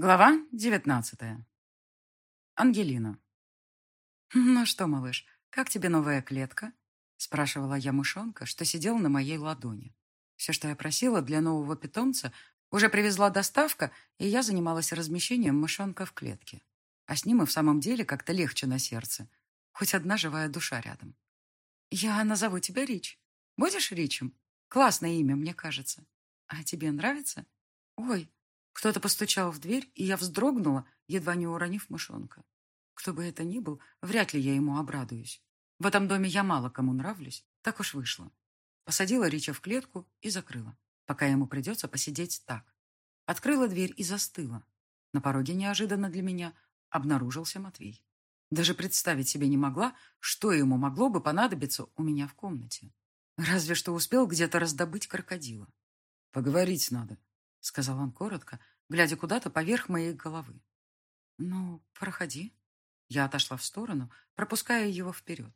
Глава девятнадцатая. Ангелина. «Ну что, малыш, как тебе новая клетка?» Спрашивала я мышонка, что сидел на моей ладони. Все, что я просила для нового питомца, уже привезла доставка, и я занималась размещением мышонка в клетке. А с ним и в самом деле как-то легче на сердце. Хоть одна живая душа рядом. «Я назову тебя Рич. Будешь Ричем? Классное имя, мне кажется. А тебе нравится?» «Ой, кто-то постучал в дверь, и я вздрогнула, едва не уронив мышонка. Кто бы это ни был, вряд ли я ему обрадуюсь. В этом доме я мало кому нравлюсь, так уж вышло. Посадила Рича в клетку и закрыла, пока ему придется посидеть так. Открыла дверь и застыла. На пороге неожиданно для меня обнаружился Матвей. Даже представить себе не могла, что ему могло бы понадобиться у меня в комнате. Разве что успел где-то раздобыть крокодила. «Поговорить надо», — сказал он коротко, глядя куда-то поверх моей головы. «Ну, проходи». Я отошла в сторону, пропуская его вперед.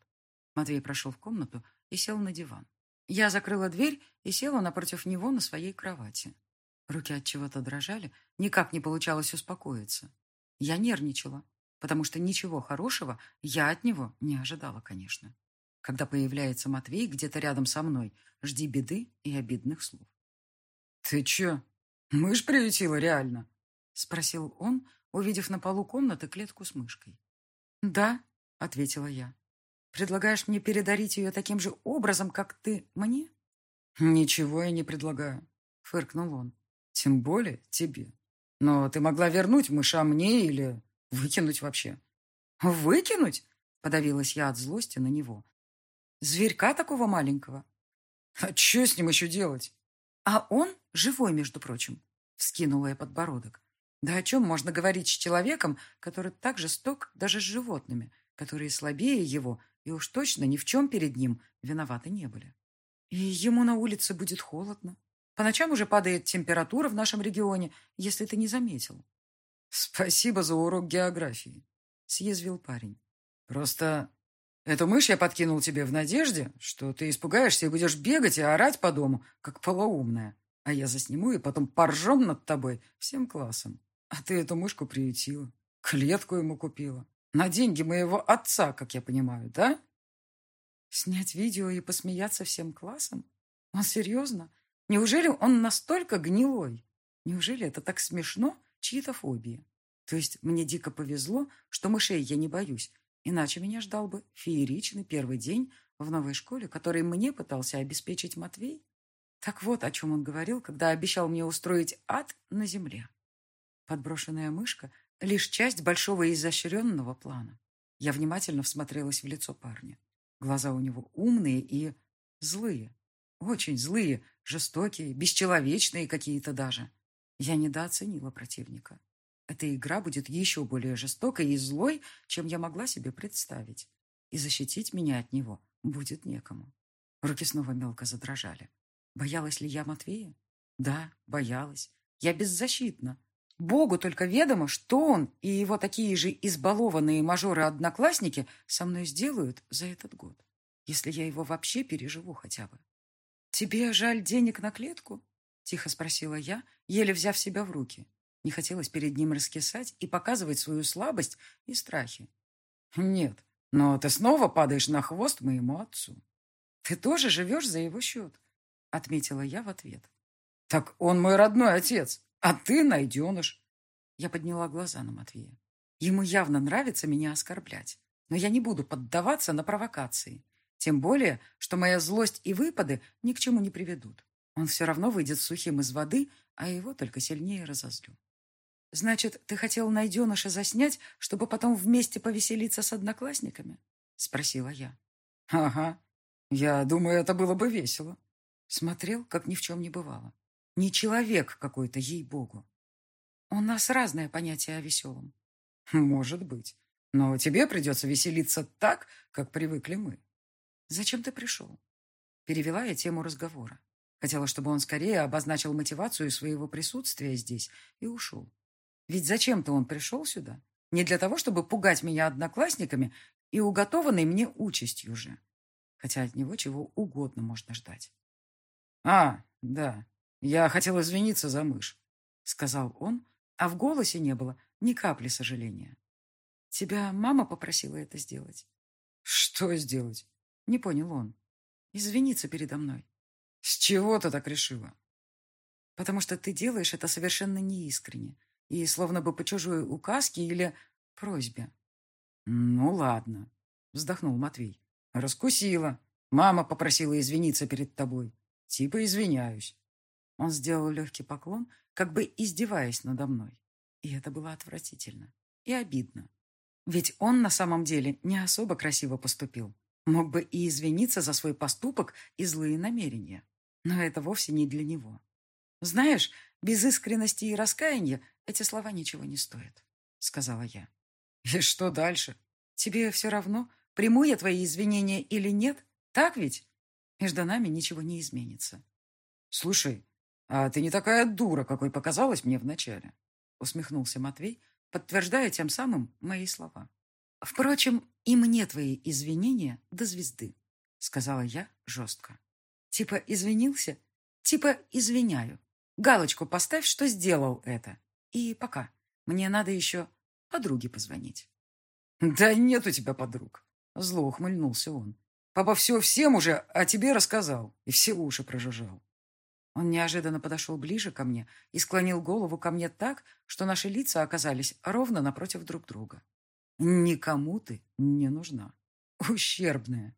Матвей прошел в комнату и сел на диван. Я закрыла дверь и села напротив него на своей кровати. Руки от чего-то дрожали, никак не получалось успокоиться. Я нервничала, потому что ничего хорошего я от него не ожидала, конечно. Когда появляется Матвей где-то рядом со мной, жди беды и обидных слов. «Ты чё?» «Мышь приютила реально?» — спросил он, увидев на полу комнаты клетку с мышкой. «Да», — ответила я. «Предлагаешь мне передарить ее таким же образом, как ты мне?» «Ничего я не предлагаю», — фыркнул он. «Тем более тебе. Но ты могла вернуть мыша мне или выкинуть вообще». «Выкинуть?» — подавилась я от злости на него. «Зверька такого маленького». «А что с ним еще делать?» А он живой, между прочим, вскинула я подбородок. Да о чем можно говорить с человеком, который так жесток даже с животными, которые слабее его и уж точно ни в чем перед ним виноваты не были. И ему на улице будет холодно. По ночам уже падает температура в нашем регионе, если ты не заметил. Спасибо за урок географии, съязвил парень. Просто Эту мышь я подкинул тебе в надежде, что ты испугаешься и будешь бегать и орать по дому, как полоумная. А я засниму и потом поржем над тобой всем классом. А ты эту мышку приютила, клетку ему купила. На деньги моего отца, как я понимаю, да? Снять видео и посмеяться всем классом? Он серьезно? Неужели он настолько гнилой? Неужели это так смешно, чьи-то фобии? То есть мне дико повезло, что мышей я не боюсь, Иначе меня ждал бы фееричный первый день в новой школе, который мне пытался обеспечить Матвей. Так вот, о чем он говорил, когда обещал мне устроить ад на земле. Подброшенная мышка — лишь часть большого изощренного плана. Я внимательно всмотрелась в лицо парня. Глаза у него умные и злые. Очень злые, жестокие, бесчеловечные какие-то даже. Я недооценила противника. Эта игра будет еще более жестокой и злой, чем я могла себе представить. И защитить меня от него будет некому. Руки снова мелко задрожали. Боялась ли я Матвея? Да, боялась. Я беззащитна. Богу только ведомо, что он и его такие же избалованные мажоры-одноклассники со мной сделают за этот год, если я его вообще переживу хотя бы. «Тебе жаль денег на клетку?» — тихо спросила я, еле взяв себя в руки. Не хотелось перед ним раскисать и показывать свою слабость и страхи. «Нет, но ты снова падаешь на хвост моему отцу». «Ты тоже живешь за его счет», — отметила я в ответ. «Так он мой родной отец, а ты найденыш». Я подняла глаза на Матвея. Ему явно нравится меня оскорблять, но я не буду поддаваться на провокации. Тем более, что моя злость и выпады ни к чему не приведут. Он все равно выйдет сухим из воды, а его только сильнее разозлю. «Значит, ты хотел найденыша заснять, чтобы потом вместе повеселиться с одноклассниками?» — спросила я. «Ага. Я думаю, это было бы весело». Смотрел, как ни в чем не бывало. Не человек какой-то, ей-богу. У нас разное понятие о веселом. Может быть. Но тебе придется веселиться так, как привыкли мы. Зачем ты пришел? Перевела я тему разговора. Хотела, чтобы он скорее обозначил мотивацию своего присутствия здесь и ушел. Ведь зачем-то он пришел сюда. Не для того, чтобы пугать меня одноклассниками и уготованной мне участью же. Хотя от него чего угодно можно ждать. «А, да, я хотел извиниться за мышь», — сказал он, а в голосе не было ни капли сожаления. Тебя мама попросила это сделать. Что сделать? Не понял он. Извиниться передо мной. С чего ты так решила? Потому что ты делаешь это совершенно неискренне и словно бы по чужой указке или просьбе. Ну, ладно, вздохнул Матвей. Раскусила. Мама попросила извиниться перед тобой. Типа извиняюсь. Он сделал легкий поклон, как бы издеваясь надо мной. И это было отвратительно и обидно. Ведь он на самом деле не особо красиво поступил. Мог бы и извиниться за свой поступок и злые намерения. Но это вовсе не для него. Знаешь, без искренности и раскаяния эти слова ничего не стоят, сказала я. И что дальше? Тебе все равно, приму я твои извинения или нет? Так ведь? Между нами ничего не изменится. Слушай, а ты не такая дура, какой показалась мне вначале, усмехнулся Матвей, подтверждая тем самым мои слова. «Впрочем, и мне твои извинения до звезды», — сказала я жестко. «Типа извинился? Типа извиняю. Галочку поставь, что сделал это. И пока. Мне надо еще подруге позвонить». «Да нет у тебя подруг», — зло ухмыльнулся он. «Папа все всем уже о тебе рассказал и все уши прожужжал». Он неожиданно подошел ближе ко мне и склонил голову ко мне так, что наши лица оказались ровно напротив друг друга. «Никому ты не нужна. Ущербная.